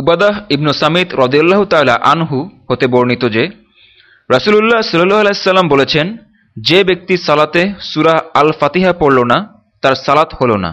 উবাদাহ ইবনু সামিত রদিয়াল্লাহ তাল্লাহ আনহু হতে বর্ণিত যে, রাসুলুল্লাহ সাল্লু আলাইসাল্লাম বলেছেন, যে ব্যক্তি সালাতে সুরাহ আল ফাতিহা পড়ল না, তার সালাত হল না।